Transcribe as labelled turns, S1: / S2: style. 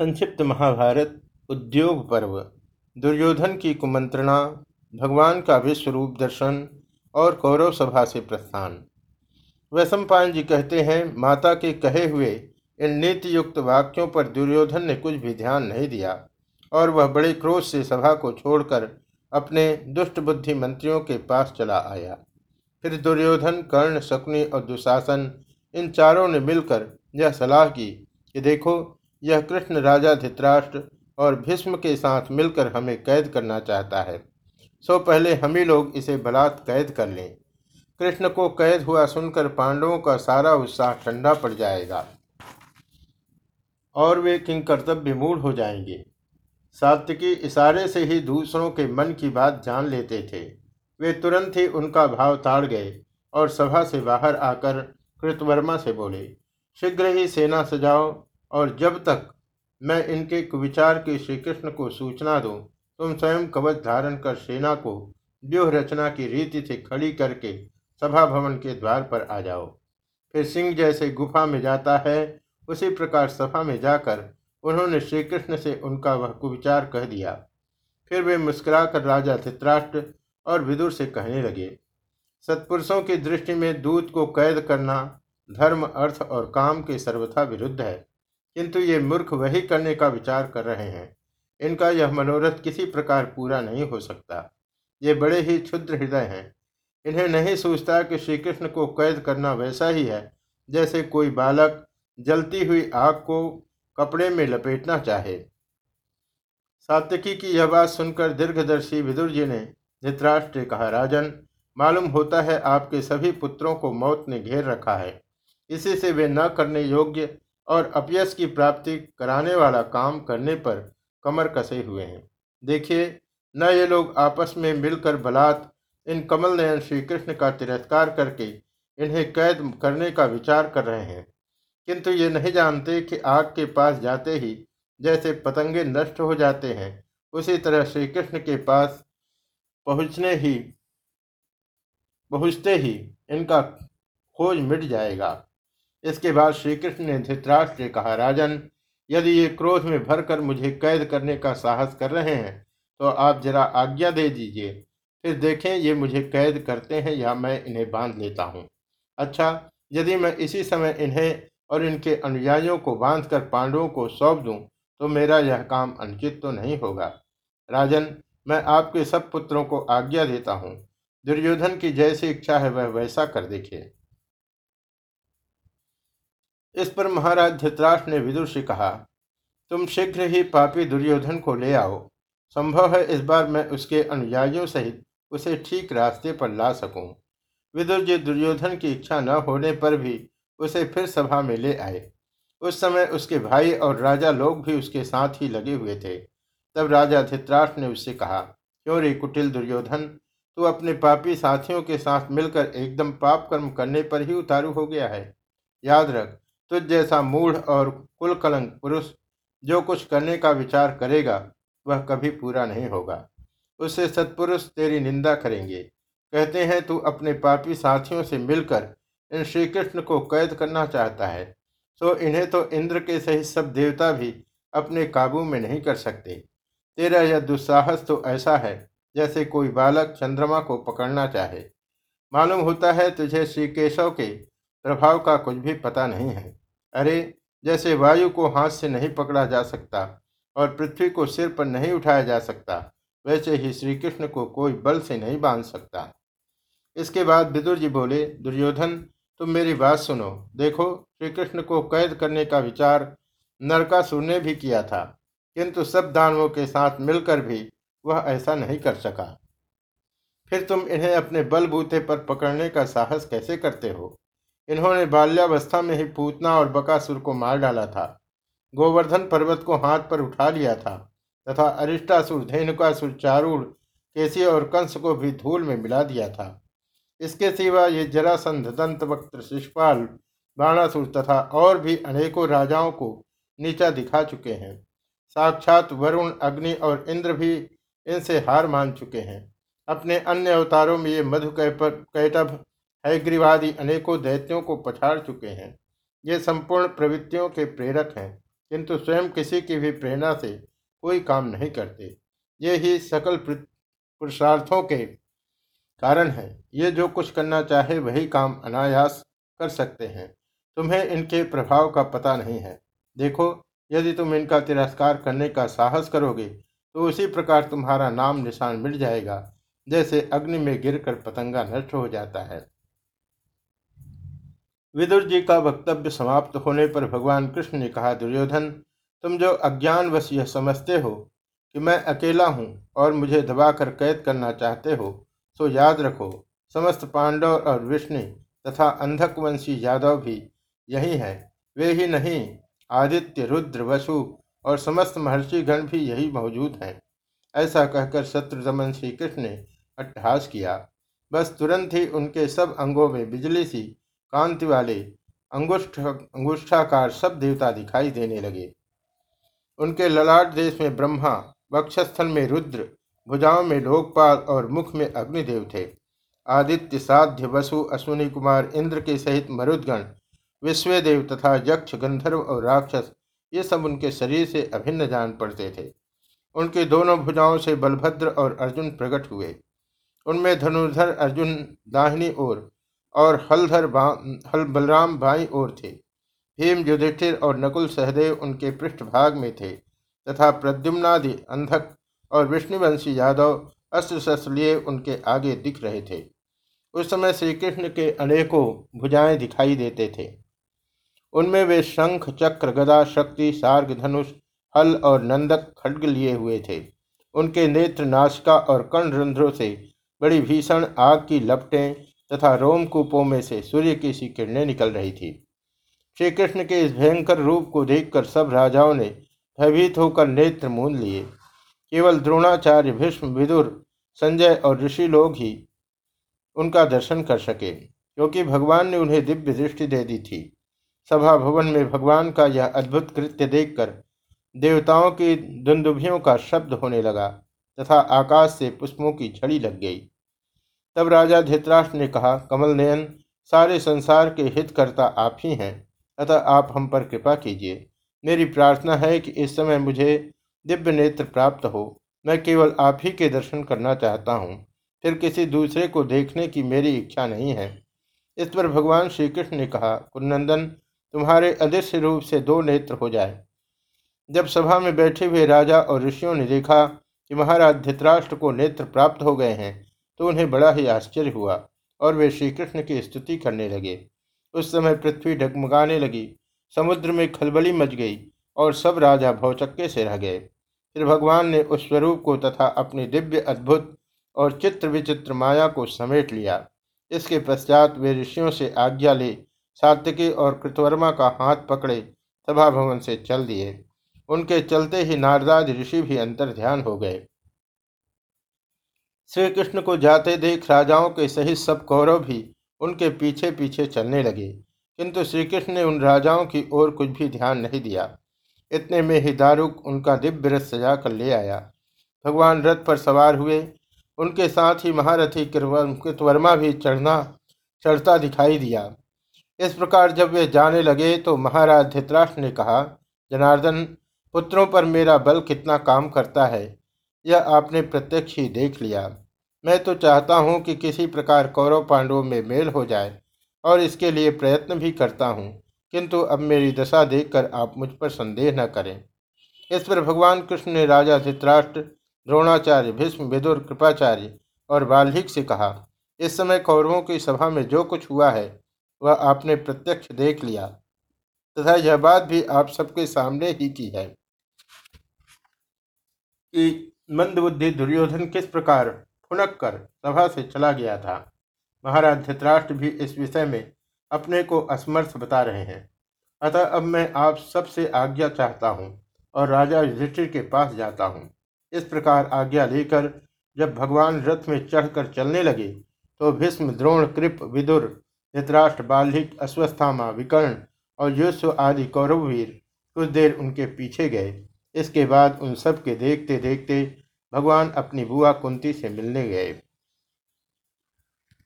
S1: संक्षिप्त महाभारत, उद्योग पर्व, दुर्योधन की कुमंत्रणा, भगवान का विश्व रूप दर्शन और कौरव सभा से प्रस्थान। वैशंपायन जी कहते हैं, माता के कहे हुए इन नीति युक्त वाक्यों पर दुर्योधन ने कुछ भी ध्यान नहीं दिया और वह बड़े क्रोध से सभा को छोड़कर अपने दुष्ट बुद्धि मंत्रियों के पास चला आया। फिर दुर्योधन, कर्ण, शकुनी और दुशासन इन चारों ने मिलकर यह सलाह की कि देखो यह कृष्ण राजा धित्राष्ट्र और भीष्म के साथ मिलकर हमें कैद करना चाहता है। सो पहले हम ही लोग इसे बलात् कैद कर लें। कृष्ण को कैद हुआ सुनकर पांडवों का सारा उत्साह ठंडा पड़ जाएगा और वे किंग कर्तव्य मूड हो जाएँगे। सात्विकी इशारे से ही दूसरों के मन की बात जान लेते थे। वे तुरंत ही उनका भाव ताड़ गए और सभा से बाहर आकर कृतवर्मा से बोले, शीघ्र ही सेना सजाओ और जब तक मैं इनके कुविचार की श्री कृष्ण को सूचना दूँ, तुम स्वयं कवच धारण कर सेना को व्यूह रचना की रीति से खड़ी करके सभा भवन के द्वार पर आ जाओ। फिर सिंह जैसे गुफा में जाता है, उसी प्रकार सभा में जाकर उन्होंने श्री कृष्ण से उनका वह कुविचार कह दिया। फिर वे मुस्कुराकर राजा धित्राष्ट्र और विदुर से कहने लगे, सत्पुरुषों की दृष्टि में दूत को कैद करना धर्म, अर्थ और काम के सर्वथा विरुद्ध है। किंतु ये मूर्ख वही करने का विचार कर रहे हैं। इनका यह मनोरथ किसी प्रकार पूरा नहीं हो सकता। ये बड़े ही क्षुद्र हृदय हैं। इन्हें नहीं सोचता कि श्री कृष्ण को कैद करना वैसा ही है, जैसे कोई बालक जलती हुई आग को कपड़े में लपेटना चाहे। सात्यकी की यह बात सुनकर दीर्घदर्शी विदुर जी ने धृतराष्ट्र कहा, राजन, मालूम होता है आपके सभी पुत्रों को मौत ने घेर रखा है। इसी से वे न करने योग्य और अपयश की प्राप्ति कराने वाला काम करने पर कमर कसे हुए हैं। देखिए, न ये लोग आपस में मिलकर बलात् इन कमल नयन श्री कृष्ण का तिरस्कार करके इन्हें कैद करने का विचार कर रहे हैं। किंतु ये नहीं जानते कि आग के पास जाते ही जैसे पतंगे नष्ट हो जाते हैं, उसी तरह श्री कृष्ण के पास पहुँचने ही, पहुँचते ही इनका खोज मिट जाएगा। इसके बाद श्री कृष्ण ने धृतराष्ट्र से कहा, राजन, यदि ये क्रोध में भरकर मुझे कैद करने का साहस कर रहे हैं तो आप जरा आज्ञा दे दीजिए। फिर देखें ये मुझे कैद करते हैं या मैं इन्हें बाँध लेता हूँ। अच्छा यदि मैं इसी समय इन्हें और इनके अनुयायियों को बांधकर पांडवों को सौंप दूँ तो मेरा यह काम अनुचित तो नहीं होगा। राजन, मैं आपके सब पुत्रों को आज्ञा देता हूँ। दुर्योधन की जैसी इच्छा है वह वैसा कर देखिए इस पर महाराज धृतराष्ट्र ने विदुर से कहा, तुम शीघ्र ही पापी दुर्योधन को ले आओ। संभव है इस बार मैं उसके अनुयायियों सहित उसे ठीक रास्ते पर ला सकूँ। विदुर जी दुर्योधन की इच्छा न होने पर भी उसे फिर सभा में ले आए। उस समय उसके भाई और राजा लोग भी उसके साथ ही लगे हुए थे। तब राजा धित्राष्ट्र ने उससे कहा, क्यों रे कुटिल दुर्योधन? तू अपने पापी साथियों के साथ मिलकर एकदम पाप कर्म करने पर ही उतारू हो गया है। याद रख तुझ जैसा मूढ़ और कुल कलंक पुरुष जो कुछ करने का विचार करेगा, वह कभी पूरा नहीं होगा। उससे सत्पुरुष तेरी निंदा करेंगे। कहते हैं, तू अपने पापी साथियों से मिलकर इन श्री कृष्ण को कैद करना चाहता है। सो इन्हें तो इंद्र के सहित सब देवता भी अपने काबू में नहीं कर सकते। तेरा यह दुस्साहस तो ऐसा है, जैसे कोई बालक चंद्रमा को पकड़ना चाहे। मालूम होता है, तुझे श्री केशव के प्रभाव का कुछ भी पता नहीं है। अरे, जैसे वायु को हाथ से नहीं पकड़ा जा सकता और पृथ्वी को सिर पर नहीं उठाया जा सकता, वैसे ही श्री कृष्ण को कोई बल से नहीं बाँध सकता। इसके बाद विदुर जी बोले, दुर्योधन, तुम मेरी बात सुनो। देखो श्री कृष्ण को कैद करने का विचार नरकासुर ने भी किया था, किंतु सब दानवों के साथ मिलकर भी वह ऐसा नहीं कर सका। फिर तुम इन्हें अपने बलबूते पर पकड़ने का साहस कैसे करते हो? इन्होंने बाल्यावस्था में ही पूतना और बकासुर को मार डाला था। गोवर्धन पर्वत को हाथ पर उठा लिया था तथा अरिष्टासुर, धेनुकासुर चारूढ़ केसी और कंस को भी धूल में मिला दिया था। इसके सिवा ये जरासंध दंत वक्त शिषपाल बाणासुर तथा और भी अनेकों राजाओं को नीचा दिखा चुके हैं। साक्षात वरुण, अग्नि और इंद्र भी इनसे हार मान चुके हैं। अपने अन्य अवतारों में ये मधु कैटभ हैग्रीवादी अनेकों दैत्यों को पछाड़ चुके हैं। ये संपूर्ण प्रवृत्तियों के प्रेरक हैं, किंतु स्वयं किसी की भी प्रेरणा से कोई काम नहीं करते। ये ही सकल पुरुषार्थों के कारण है। ये जो कुछ करना चाहे वही काम अनायास कर सकते हैं। तुम्हें इनके प्रभाव का पता नहीं है। देखो, यदि तुम इनका तिरस्कार करने का साहस करोगे तो उसी प्रकार तुम्हारा नाम निशान मिट जाएगा, जैसे अग्नि में गिरकर पतंगा नष्ट हो जाता है। विदुर जी का वक्तव्य समाप्त होने पर भगवान कृष्ण ने कहा, दुर्योधन, तुम जो अज्ञानवश यह समझते हो कि मैं अकेला हूँ और मुझे दबाकर कैद करना चाहते हो तो याद रखो, समस्त पांडव और विष्णु तथा अंधकवंशी यादव भी यही है। वे ही नहीं, आदित्य, रुद्र, वसु और समस्त महर्षिगण भी यही मौजूद हैं। ऐसा कहकर शत्रुदमन श्री कृष्ण ने अट्टहास किया। बस तुरंत ही उनके सब अंगों में बिजली सी कांति वाले अंगुष्ठ, अंगुष्ठाकार सब देवता दिखाई देने लगे। उनके ललाट देश में ब्रह्मा, वक्षस्थल में रुद्र, भुजाओं में लोकपाल और मुख में अग्निदेव थे। आदित्य, साध्य, वसु, अश्विनी कुमार, इंद्र के सहित मरुदगण, विश्वदेव तथा यक्ष, गंधर्व और राक्षस, ये सब उनके शरीर से अभिन्न जान पड़ते थे। उनके दोनों भुजाओं से बलभद्र और अर्जुन प्रकट हुए। उनमें धनुर्धर अर्जुन, दाहिनी ओर और हलधर हल, बलराम बाई ओर थे। भीम युधिष्ठिर और नकुल सहदेव उनके पृष्ठभाग में थे तथा प्रद्युम्नादि अंधक और विष्णुवंशी यादव अस्त्र शस्त्र लिए उनके आगे दिख रहे थे। उस समय श्री कृष्ण के अनेकों भुजाएँ दिखाई देते थे। उनमें वे शंख, चक्र, गदा, शक्ति, सार्ग, धनुष, हल और नंदक खड्ग लिए हुए थे। उनके नेत्र नाशिका और कर्ण रंध्रों से बड़ी भीषण आग की लपटें तथा रोमकूपों में से सूर्य की सी किरणें निकल रही थी। श्री कृष्ण के इस भयंकर रूप को देखकर सब राजाओं ने भयभीत होकर नेत्र मूंद लिए। केवल द्रोणाचार्य, भीष्म, विदुर, संजय और ऋषि लोग ही उनका दर्शन कर सके, क्योंकि भगवान ने उन्हें दिव्य दृष्टि दे दी थी। सभा भवन में भगवान का यह अद्भुत कृत्य देखकर देवताओं की दुंदुभियों का शब्द होने लगा, तथा आकाश से पुष्पों की झड़ी लग गई। तब राजा धृतराष्ट्र ने कहा, कमल नयन, सारे संसार के हितकर्ता आप ही हैं, अतः आप हम पर कृपा कीजिए। मेरी प्रार्थना है कि इस समय मुझे दिव्य नेत्र प्राप्त हो। मैं केवल आप ही के दर्शन करना चाहता हूँ। फिर किसी दूसरे को देखने की मेरी इच्छा नहीं है। इस पर भगवान श्री कृष्ण ने कहा कुनंदन तुम्हारे अदृश्य रूप से दो नेत्र हो जाए। जब सभा में बैठे हुए राजा और ऋषियों ने देखा कि महाराज धृतराष्ट्र को नेत्र प्राप्त हो गए हैं तो उन्हें बड़ा ही आश्चर्य हुआ और वे श्री कृष्ण की स्तुति करने लगे। उस समय पृथ्वी डगमगाने लगी, समुद्र में खलबली मच गई और सब राजा भौचक्के से रह गए। फिर भगवान ने उस स्वरूप को तथा अपनी दिव्य, अद्भुत और चित्र विचित्र माया को समेट लिया। इसके पश्चात वे ऋषियों से आज्ञा ले, सात्विकी और कृतवर्मा का हाथ पकड़े सभा भवन से चल दिए। उनके चलते ही नारदाद ऋषि भी अंतर ध्यान हो गए। श्री कृष्ण को जाते देख राजाओं के सहित सब कौरव भी उनके पीछे पीछे चलने लगे। किंतु श्री कृष्ण ने उन राजाओं की ओर कुछ भी ध्यान नहीं दिया। इतने में ही दारुक उनका दिव्य रथ सजा कर ले आया। भगवान रथ पर सवार हुए। उनके साथ ही महारथी कृतवर्मा भी चढ़ना चढ़ता दिखाई दिया। इस प्रकार जब वे जाने लगे तो महाराज धित्राष्ट्र ने कहा, जनार्दन, पुत्रों पर मेरा बल कितना काम करता है? यह आपने प्रत्यक्ष ही देख लिया। मैं तो चाहता हूँ कि किसी प्रकार कौरव पांडवों में मेल हो जाए और इसके लिए प्रयत्न भी करता हूँ। किंतु अब मेरी दशा देखकर आप मुझ पर संदेह न करें। इस पर भगवान कृष्ण ने राजा धित्राष्ट्र, द्रोणाचार्य, भीष्म, विदुर, कृपाचार्य और बाल्हिक से कहा, इस समय कौरवों की सभा में जो कुछ हुआ है, वह आपने प्रत्यक्ष देख लिया, तथा यह बात भी आप सबके सामने ही की है। कि मंदबुद्धि दुर्योधन किस प्रकार फुनक कर सभा से चला गया था। महाराज धृतराष्ट्र भी इस विषय में अपने को असमर्थ बता रहे हैं। अतः अब मैं आप सबसे आज्ञा चाहता हूँ और राजा युधिष्ठिर के पास जाता हूँ। इस प्रकार आज्ञा लेकर जब भगवान रथ में चढ़कर चलने लगे तो भीष्म, द्रोण, कृप, विदुर, धृतराष्ट्र, बाल्हिक, अश्वस्थामा, विकर्ण और युष्व आदि कौरववीर कुछ देर उनके पीछे गए। इसके बाद उन सब के देखते देखते भगवान अपनी बुआ कुंती से मिलने गए।